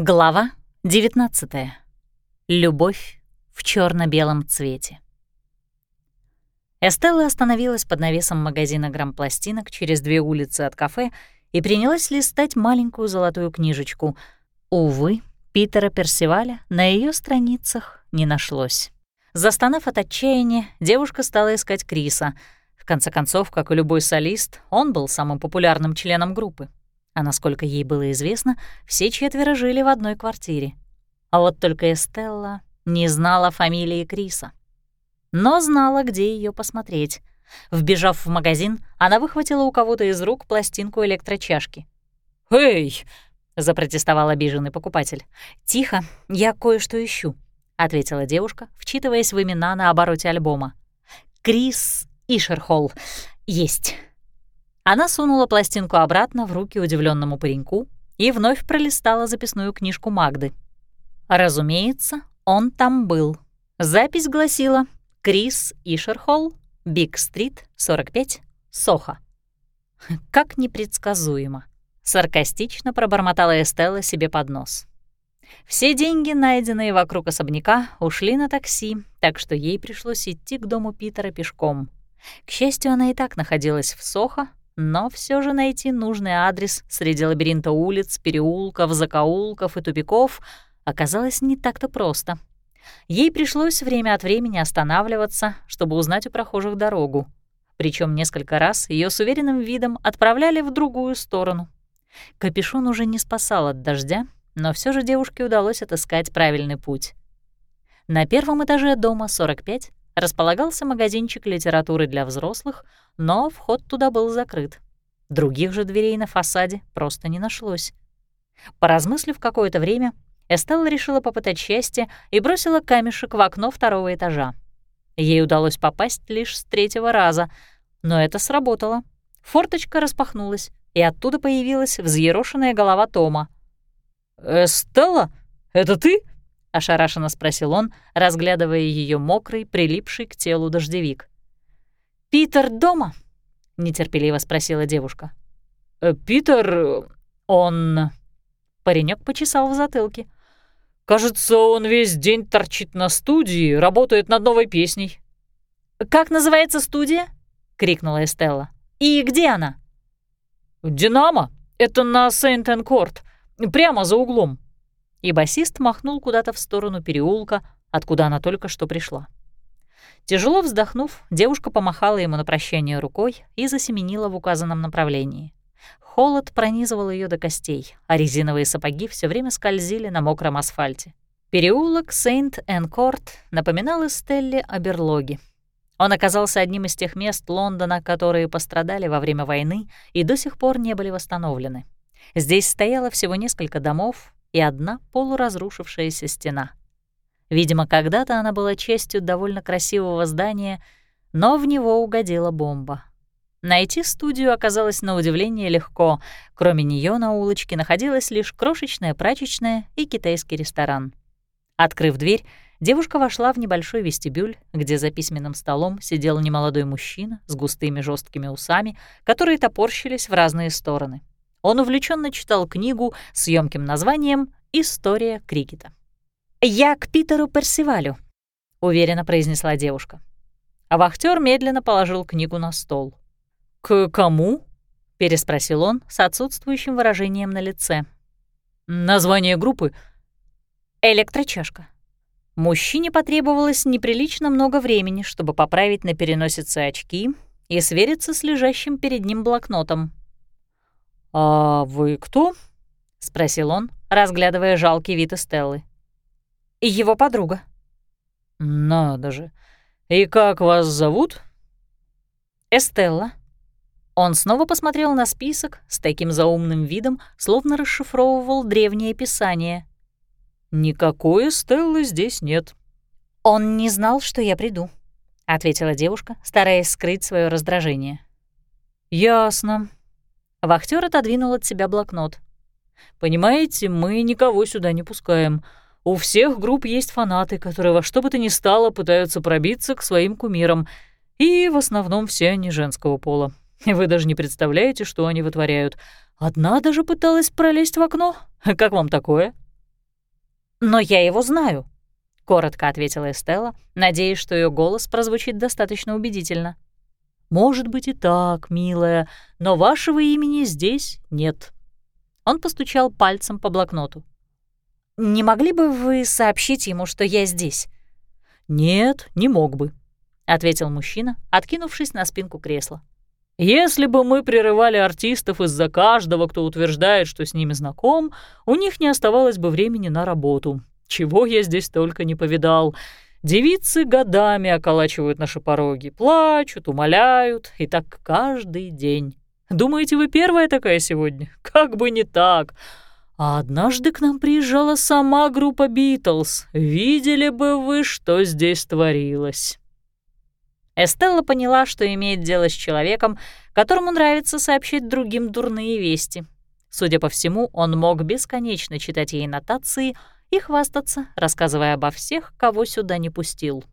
Глава 19. Любовь в черно белом цвете. Эстелла остановилась под навесом магазина грампластинок через две улицы от кафе и принялась листать маленькую золотую книжечку. Увы, Питера Персиваля на ее страницах не нашлось. Застонав от отчаяния, девушка стала искать Криса. В конце концов, как и любой солист, он был самым популярным членом группы а насколько ей было известно, все четверо жили в одной квартире. А вот только Эстелла не знала фамилии Криса. Но знала, где ее посмотреть. Вбежав в магазин, она выхватила у кого-то из рук пластинку электрочашки. «Эй!» — запротестовал обиженный покупатель. «Тихо, я кое-что ищу», — ответила девушка, вчитываясь в имена на обороте альбома. «Крис Ишерхолл. Есть». Она сунула пластинку обратно в руки удивленному пареньку и вновь пролистала записную книжку Магды. Разумеется, он там был. Запись гласила «Крис Ишерхолл, Биг-стрит, 45, Сохо». Как непредсказуемо. Саркастично пробормотала Эстелла себе под нос. Все деньги, найденные вокруг особняка, ушли на такси, так что ей пришлось идти к дому Питера пешком. К счастью, она и так находилась в Сохо, но все же найти нужный адрес среди лабиринта улиц, переулков, закоулков и тупиков оказалось не так-то просто. Ей пришлось время от времени останавливаться, чтобы узнать у прохожих дорогу. Причем несколько раз ее с уверенным видом отправляли в другую сторону. Капюшон уже не спасал от дождя, но все же девушке удалось отыскать правильный путь. На первом этаже дома 45 располагался магазинчик литературы для взрослых, но вход туда был закрыт. Других же дверей на фасаде просто не нашлось. Поразмыслив какое-то время, Эстелла решила попытать счастье и бросила камешек в окно второго этажа. Ей удалось попасть лишь с третьего раза, но это сработало. Форточка распахнулась, и оттуда появилась взъерошенная голова Тома. «Эстелла, это ты?» — ошарашенно спросил он, разглядывая ее мокрый, прилипший к телу дождевик. «Питер дома?» — нетерпеливо спросила девушка. «Э, «Питер... он...» Паренек почесал в затылке. «Кажется, он весь день торчит на студии, работает над новой песней». «Как называется студия?» — крикнула Эстелла. «И где она?» «Динамо. Это на Сейнт-Энкорт, прямо за углом», и басист махнул куда-то в сторону переулка, откуда она только что пришла. Тяжело вздохнув, девушка помахала ему на прощание рукой и засеменила в указанном направлении. Холод пронизывал ее до костей, а резиновые сапоги все время скользили на мокром асфальте. Переулок Сейнт-Энкорт напоминал Эстелле о берлоге. Он оказался одним из тех мест Лондона, которые пострадали во время войны и до сих пор не были восстановлены. Здесь стояло всего несколько домов, и одна полуразрушившаяся стена. Видимо, когда-то она была частью довольно красивого здания, но в него угодила бомба. Найти студию оказалось на удивление легко. Кроме нее на улочке находилась лишь крошечная прачечная и китайский ресторан. Открыв дверь, девушка вошла в небольшой вестибюль, где за письменным столом сидел немолодой мужчина с густыми жесткими усами, которые топорщились в разные стороны он увлеченно читал книгу с ёмким названием «История крикета». «Я к Питеру Персивалю», — уверенно произнесла девушка. А вахтер медленно положил книгу на стол. «К кому?» — переспросил он с отсутствующим выражением на лице. «Название группы?» «Электрочашка». Мужчине потребовалось неприлично много времени, чтобы поправить на переносице очки и свериться с лежащим перед ним блокнотом. «А вы кто?» — спросил он, разглядывая жалкий вид Эстеллы. «Его подруга». «Надо же. И как вас зовут?» «Эстелла». Он снова посмотрел на список с таким заумным видом, словно расшифровывал древнее писание. «Никакой Эстеллы здесь нет». «Он не знал, что я приду», — ответила девушка, стараясь скрыть свое раздражение. «Ясно», Вахтер отодвинул от себя блокнот. «Понимаете, мы никого сюда не пускаем. У всех групп есть фанаты, которые во что бы то ни стало пытаются пробиться к своим кумирам, и в основном все они женского пола. Вы даже не представляете, что они вытворяют. Одна даже пыталась пролезть в окно. Как вам такое?» «Но я его знаю», — коротко ответила Эстелла, надеясь, что ее голос прозвучит достаточно убедительно. «Может быть и так, милая, но вашего имени здесь нет». Он постучал пальцем по блокноту. «Не могли бы вы сообщить ему, что я здесь?» «Нет, не мог бы», — ответил мужчина, откинувшись на спинку кресла. «Если бы мы прерывали артистов из-за каждого, кто утверждает, что с ними знаком, у них не оставалось бы времени на работу. Чего я здесь только не повидал. Девицы годами околачивают наши пороги, плачут, умоляют, и так каждый день. Думаете, вы первая такая сегодня? Как бы не так!» А однажды к нам приезжала сама группа «Битлз». Видели бы вы, что здесь творилось. Эстелла поняла, что имеет дело с человеком, которому нравится сообщить другим дурные вести. Судя по всему, он мог бесконечно читать ей нотации и хвастаться, рассказывая обо всех, кого сюда не пустил.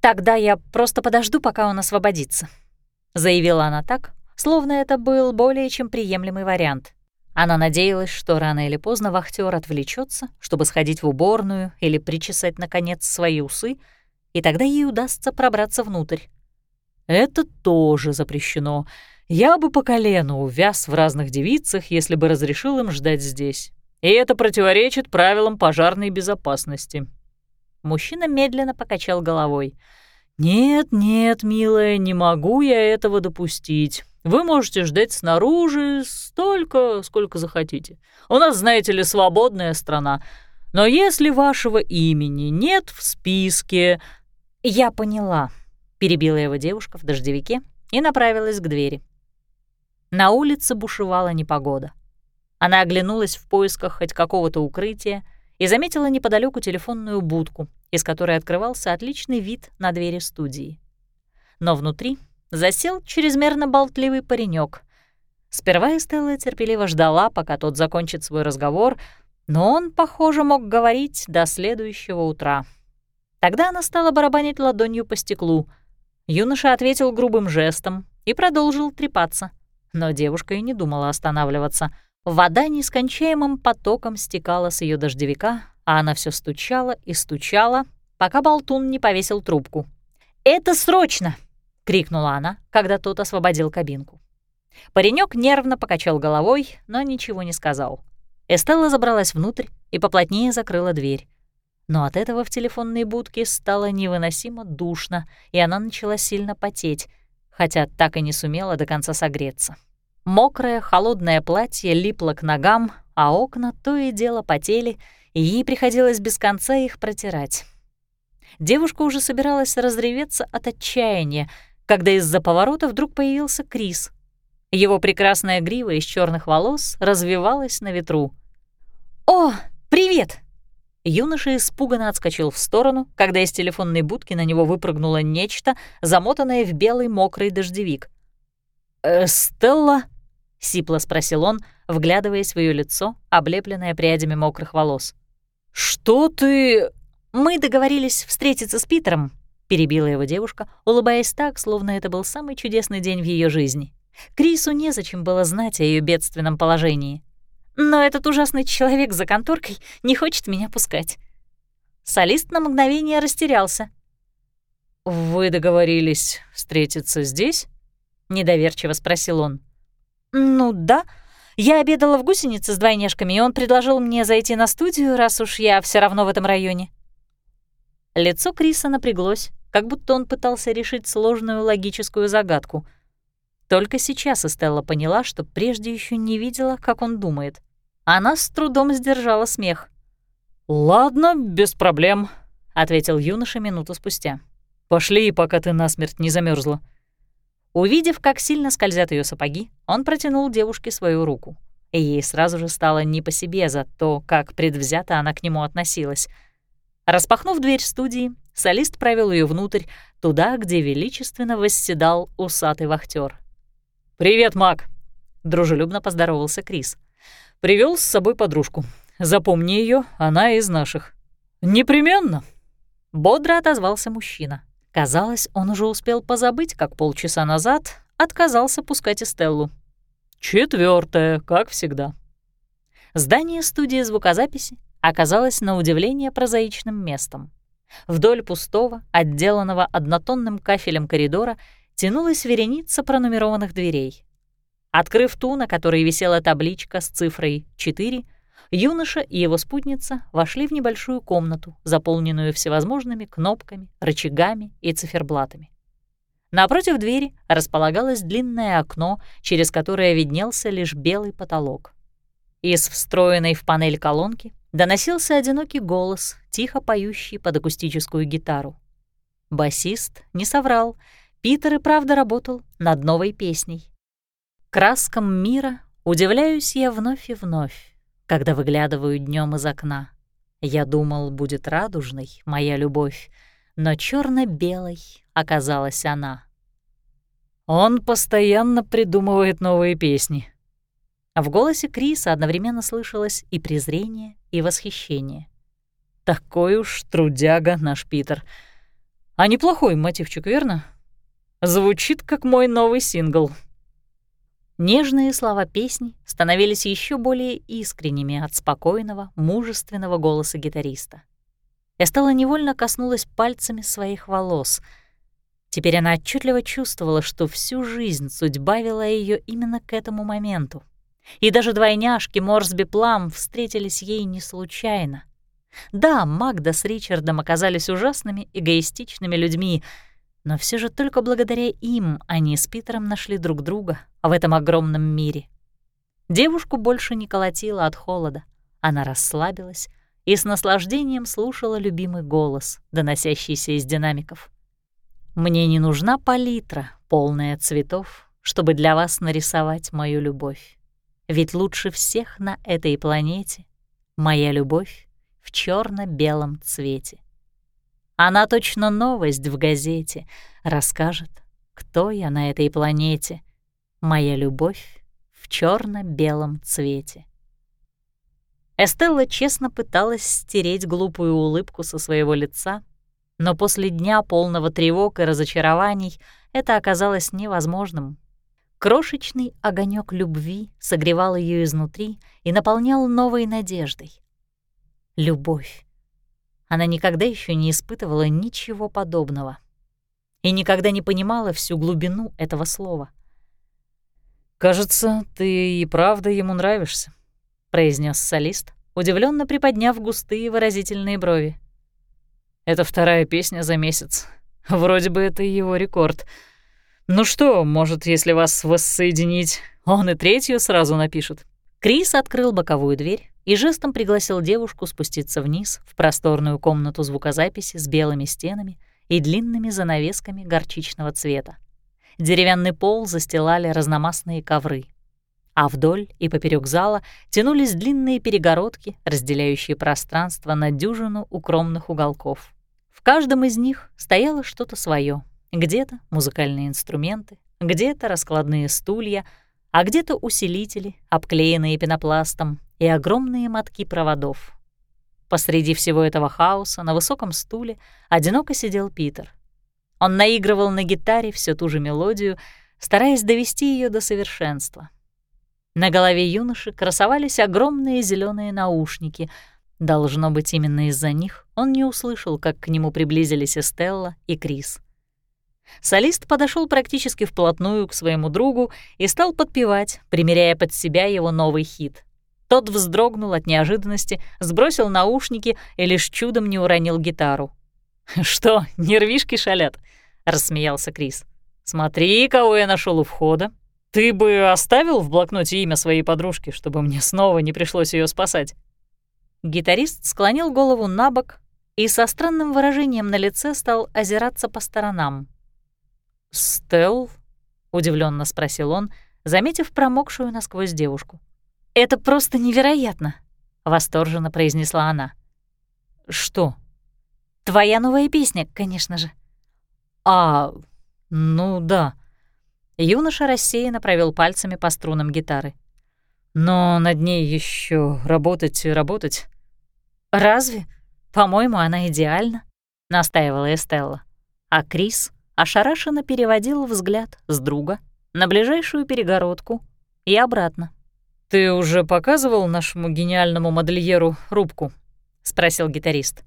«Тогда я просто подожду, пока он освободится», — заявила она так, словно это был более чем приемлемый вариант. Она надеялась, что рано или поздно вахтер отвлечется, чтобы сходить в уборную или причесать, наконец, свои усы, и тогда ей удастся пробраться внутрь. «Это тоже запрещено. Я бы по колену увяз в разных девицах, если бы разрешил им ждать здесь. И это противоречит правилам пожарной безопасности». Мужчина медленно покачал головой. «Нет, нет, милая, не могу я этого допустить. Вы можете ждать снаружи столько, сколько захотите. У нас, знаете ли, свободная страна. Но если вашего имени нет в списке...» «Я поняла», — перебила его девушка в дождевике и направилась к двери. На улице бушевала непогода. Она оглянулась в поисках хоть какого-то укрытия и заметила неподалеку телефонную будку, из которой открывался отличный вид на двери студии. Но внутри засел чрезмерно болтливый паренек. Сперва Эстелла терпеливо ждала, пока тот закончит свой разговор, но он, похоже, мог говорить до следующего утра. Тогда она стала барабанить ладонью по стеклу. Юноша ответил грубым жестом и продолжил трепаться. Но девушка и не думала останавливаться. Вода нескончаемым потоком стекала с ее дождевика, а она все стучала и стучала, пока болтун не повесил трубку. «Это срочно!» — крикнула она, когда тот освободил кабинку. Паренек нервно покачал головой, но ничего не сказал. Эстелла забралась внутрь и поплотнее закрыла дверь. Но от этого в телефонной будке стало невыносимо душно, и она начала сильно потеть, хотя так и не сумела до конца согреться. Мокрое, холодное платье липло к ногам, а окна то и дело потели, и ей приходилось без конца их протирать. Девушка уже собиралась разреветься от отчаяния, когда из-за поворота вдруг появился Крис. Его прекрасная грива из черных волос развивалась на ветру. «О, привет!» Юноша испуганно отскочил в сторону, когда из телефонной будки на него выпрыгнуло нечто, замотанное в белый мокрый дождевик. «Э, «Стелла?» — сипло спросил он, вглядываясь в ее лицо, облепленное прядями мокрых волос. «Что ты...» «Мы договорились встретиться с Питером», — перебила его девушка, улыбаясь так, словно это был самый чудесный день в ее жизни. Крису незачем было знать о ее бедственном положении. Но этот ужасный человек за конторкой не хочет меня пускать. Солист на мгновение растерялся. «Вы договорились встретиться здесь?» — недоверчиво спросил он. «Ну да. Я обедала в гусенице с двойняшками, и он предложил мне зайти на студию, раз уж я все равно в этом районе». Лицо Криса напряглось, как будто он пытался решить сложную логическую загадку. Только сейчас Эстелла поняла, что прежде еще не видела, как он думает. Она с трудом сдержала смех. «Ладно, без проблем», — ответил юноша минуту спустя. «Пошли, пока ты насмерть не замерзла. Увидев, как сильно скользят ее сапоги, он протянул девушке свою руку. И ей сразу же стало не по себе за то, как предвзято она к нему относилась — Распахнув дверь студии, солист провел ее внутрь, туда, где величественно восседал усатый вахтер. «Привет, Мак!» — дружелюбно поздоровался Крис. Привел с собой подружку. Запомни ее, она из наших». «Непременно!» — бодро отозвался мужчина. Казалось, он уже успел позабыть, как полчаса назад отказался пускать Эстеллу. Четвертое, как всегда. Здание студии звукозаписи оказалась на удивление прозаичным местом. Вдоль пустого, отделанного однотонным кафелем коридора тянулась вереница пронумерованных дверей. Открыв ту, на которой висела табличка с цифрой 4, юноша и его спутница вошли в небольшую комнату, заполненную всевозможными кнопками, рычагами и циферблатами. Напротив двери располагалось длинное окно, через которое виднелся лишь белый потолок. Из встроенной в панель колонки доносился одинокий голос, тихо поющий под акустическую гитару. Басист не соврал, Питер и правда работал над новой песней. Краскам мира удивляюсь я вновь и вновь, когда выглядываю днем из окна. Я думал, будет радужной моя любовь, но черно белой оказалась она. Он постоянно придумывает новые песни. В голосе Криса одновременно слышалось и презрение, и восхищение. Такой уж трудяга наш Питер. А неплохой мотивчик, верно? Звучит как мой новый сингл. Нежные слова песни становились еще более искренними от спокойного, мужественного голоса гитариста. Эстелла невольно коснулась пальцами своих волос. Теперь она отчетливо чувствовала, что всю жизнь судьба вела ее именно к этому моменту. И даже двойняшки Морсби Плам встретились ей не случайно. Да, Магда с Ричардом оказались ужасными, эгоистичными людьми, но все же только благодаря им они с Питером нашли друг друга в этом огромном мире. Девушку больше не колотила от холода. Она расслабилась, и с наслаждением слушала любимый голос, доносящийся из динамиков. «Мне не нужна палитра, полная цветов, чтобы для вас нарисовать мою любовь. Ведь лучше всех на этой планете моя любовь в черно белом цвете. Она точно новость в газете, расскажет, кто я на этой планете, моя любовь в черно белом цвете. Эстелла честно пыталась стереть глупую улыбку со своего лица, но после дня полного тревог и разочарований это оказалось невозможным. Крошечный огонек любви согревал ее изнутри и наполнял новой надеждой. Любовь. Она никогда еще не испытывала ничего подобного и никогда не понимала всю глубину этого слова. «Кажется, ты и правда ему нравишься», произнес солист, удивленно приподняв густые выразительные брови. Это вторая песня за месяц. Вроде бы это его рекорд. Ну что, может, если вас воссоединить, он и третью сразу напишет. Крис открыл боковую дверь и жестом пригласил девушку спуститься вниз в просторную комнату звукозаписи с белыми стенами и длинными занавесками горчичного цвета. Деревянный пол застилали разномастные ковры а вдоль и поперек зала тянулись длинные перегородки, разделяющие пространство на дюжину укромных уголков. В каждом из них стояло что-то свое. Где-то музыкальные инструменты, где-то раскладные стулья, а где-то усилители, обклеенные пенопластом, и огромные мотки проводов. Посреди всего этого хаоса на высоком стуле одиноко сидел Питер. Он наигрывал на гитаре всю ту же мелодию, стараясь довести ее до совершенства. На голове юноши красовались огромные зеленые наушники. Должно быть, именно из-за них он не услышал, как к нему приблизились Эстелла и Крис. Солист подошел практически вплотную к своему другу и стал подпевать, примеряя под себя его новый хит. Тот вздрогнул от неожиданности, сбросил наушники и лишь чудом не уронил гитару. «Что, нервишки шалят?» — рассмеялся Крис. «Смотри, кого я нашел у входа. «Ты бы оставил в блокноте имя своей подружки, чтобы мне снова не пришлось ее спасать?» Гитарист склонил голову на бок и со странным выражением на лице стал озираться по сторонам. «Стелл?» — удивленно спросил он, заметив промокшую насквозь девушку. «Это просто невероятно!» — восторженно произнесла она. «Что?» «Твоя новая песня, конечно же». «А, ну да», Юноша рассеянно провел пальцами по струнам гитары. «Но над ней еще работать и работать». «Разве? По-моему, она идеальна», — настаивала Эстелла. А Крис ошарашенно переводил взгляд с друга на ближайшую перегородку и обратно. «Ты уже показывал нашему гениальному модельеру рубку?» спросил гитарист.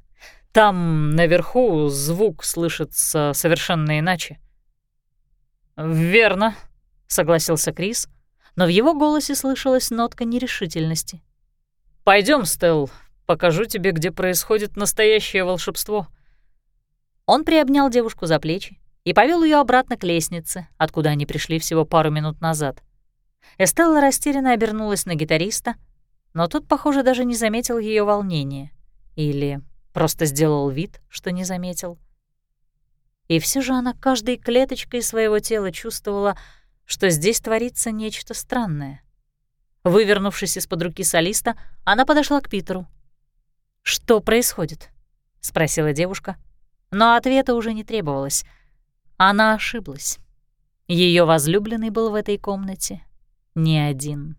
«Там наверху звук слышится совершенно иначе». «Верно», — согласился Крис, но в его голосе слышалась нотка нерешительности. Пойдем, Стелл, покажу тебе, где происходит настоящее волшебство». Он приобнял девушку за плечи и повел ее обратно к лестнице, откуда они пришли всего пару минут назад. Эстелла растерянно обернулась на гитариста, но тот, похоже, даже не заметил ее волнения. Или просто сделал вид, что не заметил. И все же она каждой клеточкой своего тела чувствовала, что здесь творится нечто странное. Вывернувшись из-под руки солиста, она подошла к Питеру. «Что происходит?» — спросила девушка. Но ответа уже не требовалось. Она ошиблась. Ее возлюбленный был в этой комнате не один.